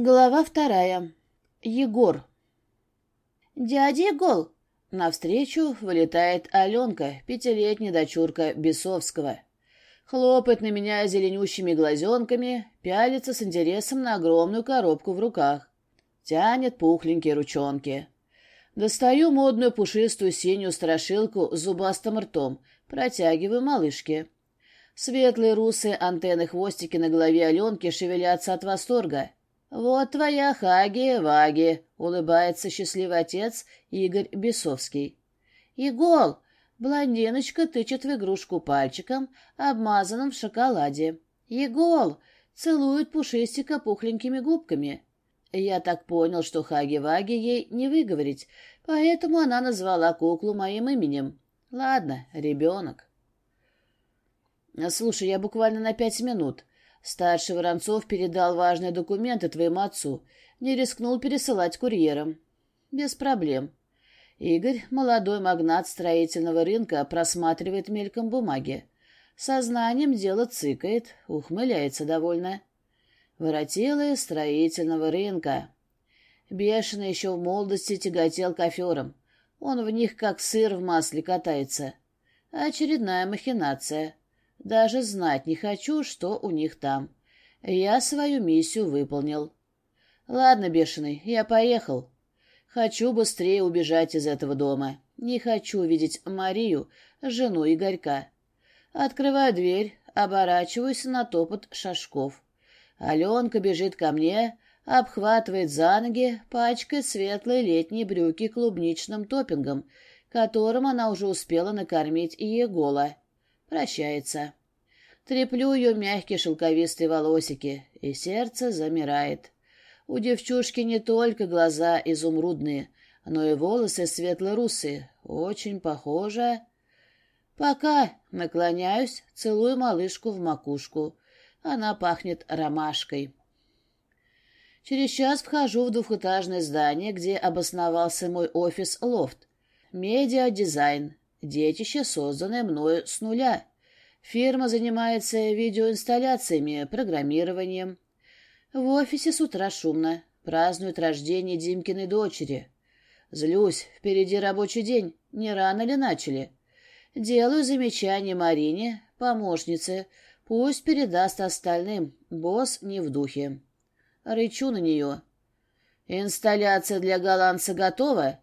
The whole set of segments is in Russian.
Глава вторая. Егор. «Дядя Егор!» Навстречу вылетает Аленка, пятилетняя дочурка Бесовского. Хлопает на меня зеленющими глазенками, пялится с интересом на огромную коробку в руках. Тянет пухленькие ручонки. Достаю модную пушистую синюю страшилку с зубастым ртом, протягиваю малышке. Светлые русые антенны-хвостики на голове Аленки шевелятся от восторга — «Вот твоя Хаги-Ваги», — улыбается счастливый отец Игорь Бесовский. «Игол!» — блондиночка тычет в игрушку пальчиком, обмазанным в шоколаде. «Игол!» — целует пушистика пухленькими губками. Я так понял, что Хаги-Ваги ей не выговорить, поэтому она назвала куклу моим именем. Ладно, ребенок. Слушай, я буквально на пять минут. Старший Воронцов передал важные документы твоему отцу. Не рискнул пересылать курьером. Без проблем. Игорь, молодой магнат строительного рынка, просматривает мельком бумаги. Сознанием дело цыкает, ухмыляется довольно. Воротилы строительного рынка. Бешено еще в молодости тяготел кофером. Он в них как сыр в масле катается. Очередная махинация. Даже знать не хочу, что у них там. Я свою миссию выполнил. Ладно, бешеный, я поехал. Хочу быстрее убежать из этого дома. Не хочу видеть Марию, жену Игорька. Открываю дверь, оборачиваюсь на топот шажков. Аленка бежит ко мне, обхватывает за ноги, пачкает светлые летние брюки клубничным топпингом, которым она уже успела накормить Егола. Прощается. Треплю ее мягкие шелковистые волосики, и сердце замирает. У девчушки не только глаза изумрудные, но и волосы светло-русые, очень похоже. Пока наклоняюсь, целую малышку в макушку. Она пахнет ромашкой. Через час вхожу в двухэтажное здание, где обосновался мой офис-лофт. Медиа-дизайн. Детище, созданное мною с нуля. Фирма занимается видеоинсталляциями, программированием. В офисе с утра шумно. Празднуют рождение Димкиной дочери. Злюсь, впереди рабочий день. Не рано ли начали? Делаю замечание Марине, помощнице. Пусть передаст остальным. Босс не в духе. Рычу на нее. Инсталляция для голландца готова?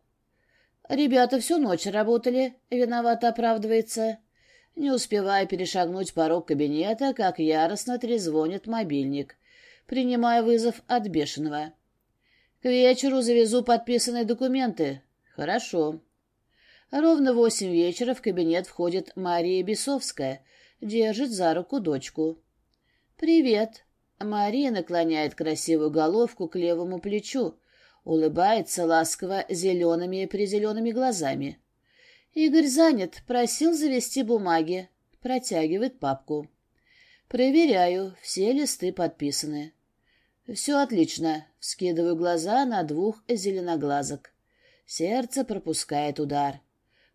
Ребята всю ночь работали. Виновато оправдывается. Не успевая перешагнуть порог кабинета, как яростно трезвонит мобильник. Принимаю вызов от бешеного. К вечеру завезу подписанные документы. Хорошо. Ровно в восемь вечера в кабинет входит Мария Бесовская, держит за руку дочку. «Привет». Мария наклоняет красивую головку к левому плечу, улыбается ласково зелеными-призелеными глазами. Игорь занят, просил завести бумаги. Протягивает папку. Проверяю, все листы подписаны. Все отлично. Вскидываю глаза на двух зеленоглазок. Сердце пропускает удар.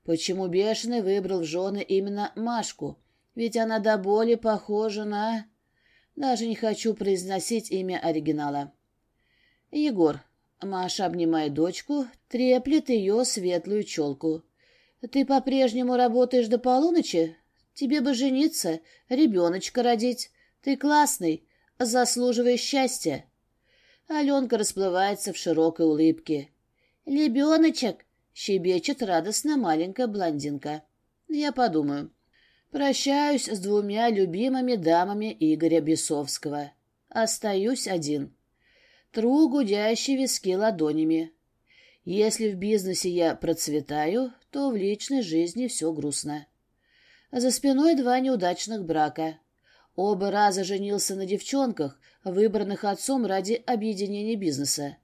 Почему Бешеный выбрал в жены именно Машку? Ведь она до боли похожа на... Даже не хочу произносить имя оригинала. Егор. Маша обнимает дочку, треплет ее светлую челку. Ты по-прежнему работаешь до полуночи? Тебе бы жениться, ребеночка родить. Ты классный, заслуживаешь счастья. Аленка расплывается в широкой улыбке. «Лебеночек!» — щебечет радостно маленькая блондинка. Я подумаю. Прощаюсь с двумя любимыми дамами Игоря Бесовского. Остаюсь один. Тру гудящие виски ладонями. Если в бизнесе я процветаю, то в личной жизни все грустно. За спиной два неудачных брака. Оба раза женился на девчонках, выбранных отцом ради объединения бизнеса.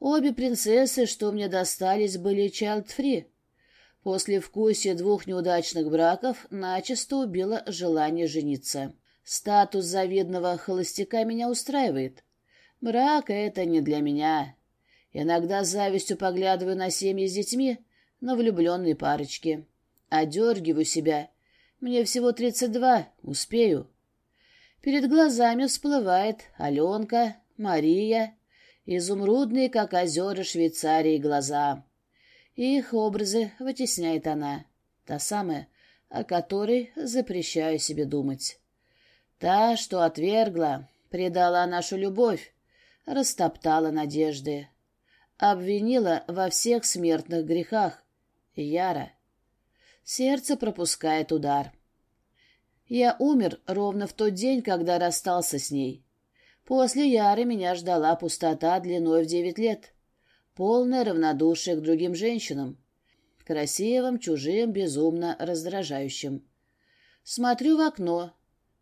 Обе принцессы, что мне достались, были child-free. После вкусия двух неудачных браков начисто убило желание жениться. Статус завидного холостяка меня устраивает. Брак — это не для меня. Иногда с завистью поглядываю на семьи с детьми, на влюбленные парочки. Одергиваю себя. Мне всего тридцать два, успею. Перед глазами всплывает Аленка, Мария. изумрудные, как озера Швейцарии, глаза. Их образы вытесняет она, та самая, о которой запрещаю себе думать. Та, что отвергла, предала нашу любовь, растоптала надежды, обвинила во всех смертных грехах. Яра. Сердце пропускает удар. Я умер ровно в тот день, когда расстался с ней. После Яры меня ждала пустота длиной в девять лет. Полное равнодушие к другим женщинам. Красивым, чужим, безумно раздражающим. Смотрю в окно.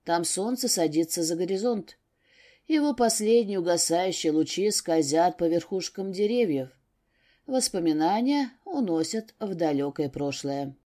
Там солнце садится за горизонт. Его последние угасающие лучи скользят по верхушкам деревьев. Воспоминания уносят в далекое прошлое.